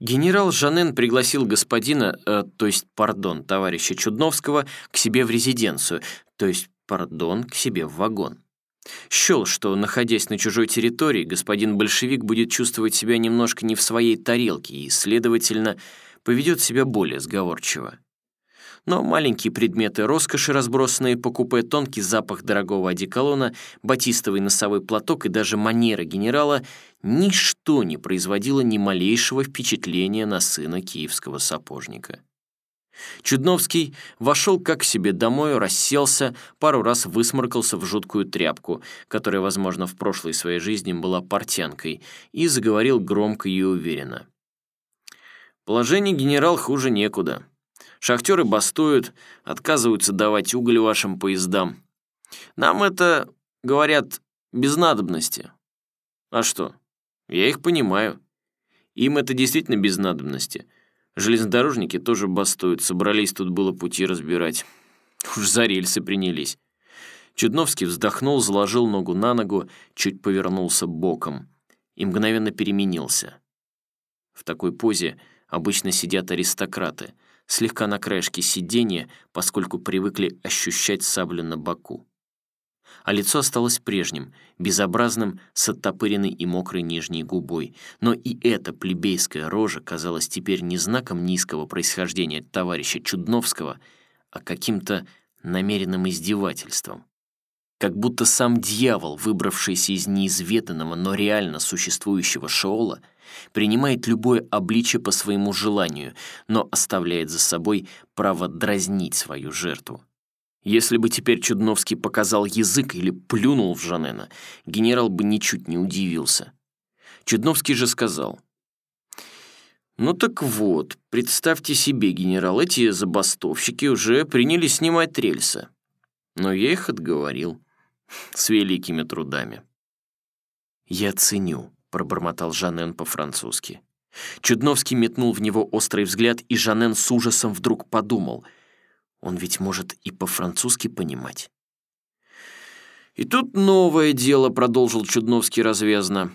Генерал Жанен пригласил господина, э, то есть, пардон, товарища Чудновского, к себе в резиденцию, то есть, пардон, к себе в вагон. Счел, что, находясь на чужой территории, господин большевик будет чувствовать себя немножко не в своей тарелке и, следовательно, поведет себя более сговорчиво. Но маленькие предметы роскоши, разбросанные по купе, тонкий запах дорогого одеколона, батистовый носовой платок и даже манера генерала — ничто не производило ни малейшего впечатления на сына киевского сапожника. Чудновский вошел как к себе домой, расселся, пару раз высморкался в жуткую тряпку, которая, возможно, в прошлой своей жизни была портянкой, и заговорил громко и уверенно. «Положение генерал хуже некуда. Шахтеры бастуют, отказываются давать уголь вашим поездам. Нам это, говорят, без надобности. А что? Я их понимаю. Им это действительно без надобности. Железнодорожники тоже бастуют, собрались тут было пути разбирать. Уж за рельсы принялись. Чудновский вздохнул, заложил ногу на ногу, чуть повернулся боком и мгновенно переменился. В такой позе обычно сидят аристократы — слегка на краешке сиденья, поскольку привыкли ощущать саблю на боку. А лицо осталось прежним, безобразным, с оттопыренной и мокрой нижней губой. Но и эта плебейская рожа казалась теперь не знаком низкого происхождения товарища Чудновского, а каким-то намеренным издевательством. Как будто сам дьявол, выбравшийся из неизведанного, но реально существующего Шеола, принимает любое обличие по своему желанию, но оставляет за собой право дразнить свою жертву. Если бы теперь Чудновский показал язык или плюнул в Жанена, генерал бы ничуть не удивился. Чудновский же сказал, «Ну так вот, представьте себе, генерал, эти забастовщики уже приняли снимать рельсы. Но я их отговорил. С великими трудами». «Я ценю», — пробормотал Жанен по-французски. Чудновский метнул в него острый взгляд, и Жанен с ужасом вдруг подумал. Он ведь может и по-французски понимать. «И тут новое дело», — продолжил Чудновский развязно.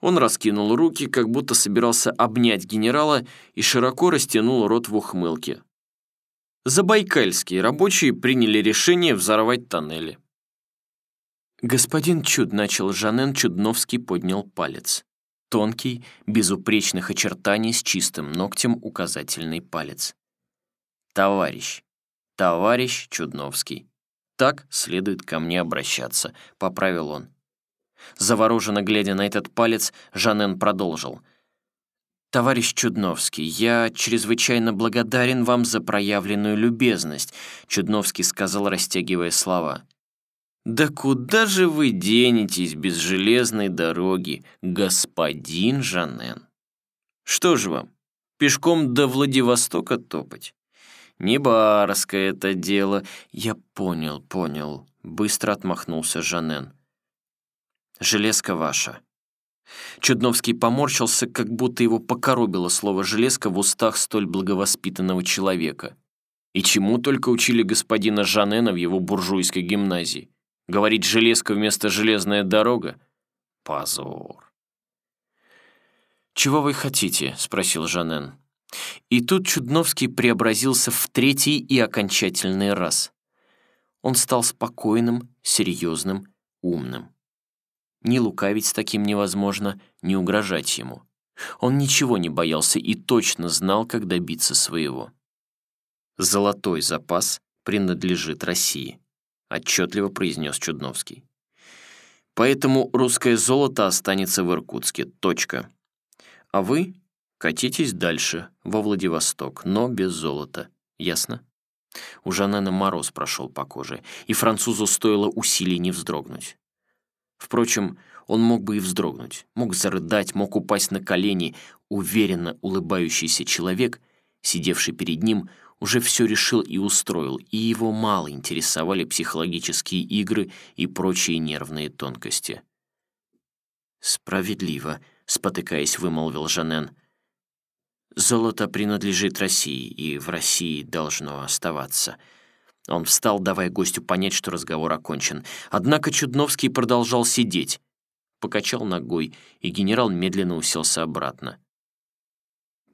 Он раскинул руки, как будто собирался обнять генерала, и широко растянул рот в ухмылке. Забайкальские рабочие приняли решение взорвать тоннели. «Господин Чуд», — начал Жанен, Чудновский поднял палец. Тонкий, безупречных очертаний с чистым ногтем указательный палец. «Товарищ, товарищ Чудновский, так следует ко мне обращаться», — поправил он. Завороженно глядя на этот палец, Жанен продолжил. «Товарищ Чудновский, я чрезвычайно благодарен вам за проявленную любезность», Чудновский сказал, растягивая слова. «Да куда же вы денетесь без железной дороги, господин Жанен? Что же вам, пешком до Владивостока топать? Не барское это дело. Я понял, понял», — быстро отмахнулся Жанен. «Железка ваша». Чудновский поморщился, как будто его покоробило слово «железка» в устах столь благовоспитанного человека. И чему только учили господина Жанена в его буржуйской гимназии. Говорить «железка» вместо «железная дорога»? Позор. «Чего вы хотите?» — спросил Жанен. И тут Чудновский преобразился в третий и окончательный раз. Он стал спокойным, серьезным, умным. Ни лукавить с таким невозможно, ни угрожать ему. Он ничего не боялся и точно знал, как добиться своего. Золотой запас принадлежит России отчетливо произнес Чудновский. Поэтому русское золото останется в Иркутске. Точка. А вы катитесь дальше, во Владивосток, но без золота. Ясно? У Жанена мороз прошел по коже, и французу стоило усилий не вздрогнуть. Впрочем, он мог бы и вздрогнуть, мог зарыдать, мог упасть на колени. Уверенно улыбающийся человек, сидевший перед ним, уже все решил и устроил, и его мало интересовали психологические игры и прочие нервные тонкости. «Справедливо», — спотыкаясь, вымолвил Жанен. «Золото принадлежит России, и в России должно оставаться». Он встал, давая гостю понять, что разговор окончен. Однако Чудновский продолжал сидеть. Покачал ногой, и генерал медленно уселся обратно.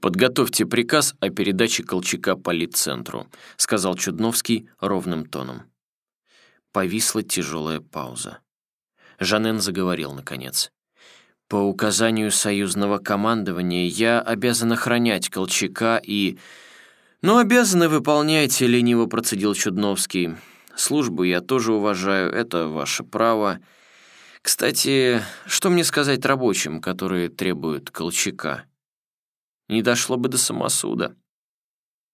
«Подготовьте приказ о передаче Колчака политцентру», сказал Чудновский ровным тоном. Повисла тяжелая пауза. Жанен заговорил, наконец. «По указанию союзного командования я обязан охранять Колчака и...» «Ну, обязаны выполнять», — лениво процедил Чудновский. «Службу я тоже уважаю, это ваше право. Кстати, что мне сказать рабочим, которые требуют Колчака?» Не дошло бы до самосуда.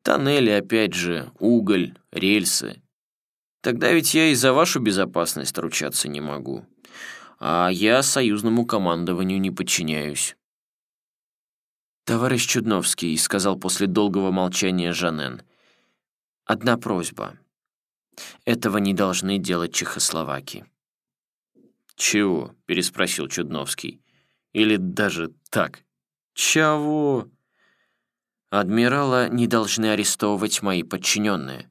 Тоннели, опять же, уголь, рельсы. Тогда ведь я и за вашу безопасность ручаться не могу. А я союзному командованию не подчиняюсь. «Товарищ Чудновский», — сказал после долгого молчания Жанен, — «одна просьба. Этого не должны делать чехословаки». «Чего?» — переспросил Чудновский. «Или даже так?» «Чего?» «Адмирала не должны арестовывать мои подчиненные».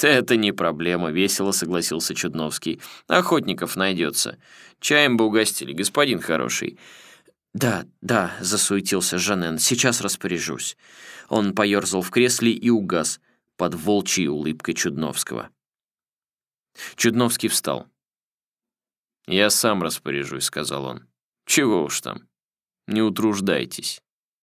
«Это не проблема», — весело согласился Чудновский. «Охотников найдется. Чаем бы угостили, господин хороший». «Да, да», — засуетился Жанен, — «сейчас распоряжусь». Он поерзал в кресле и угас под волчьей улыбкой Чудновского. Чудновский встал. «Я сам распоряжусь», — сказал он. «Чего уж там, не утруждайтесь».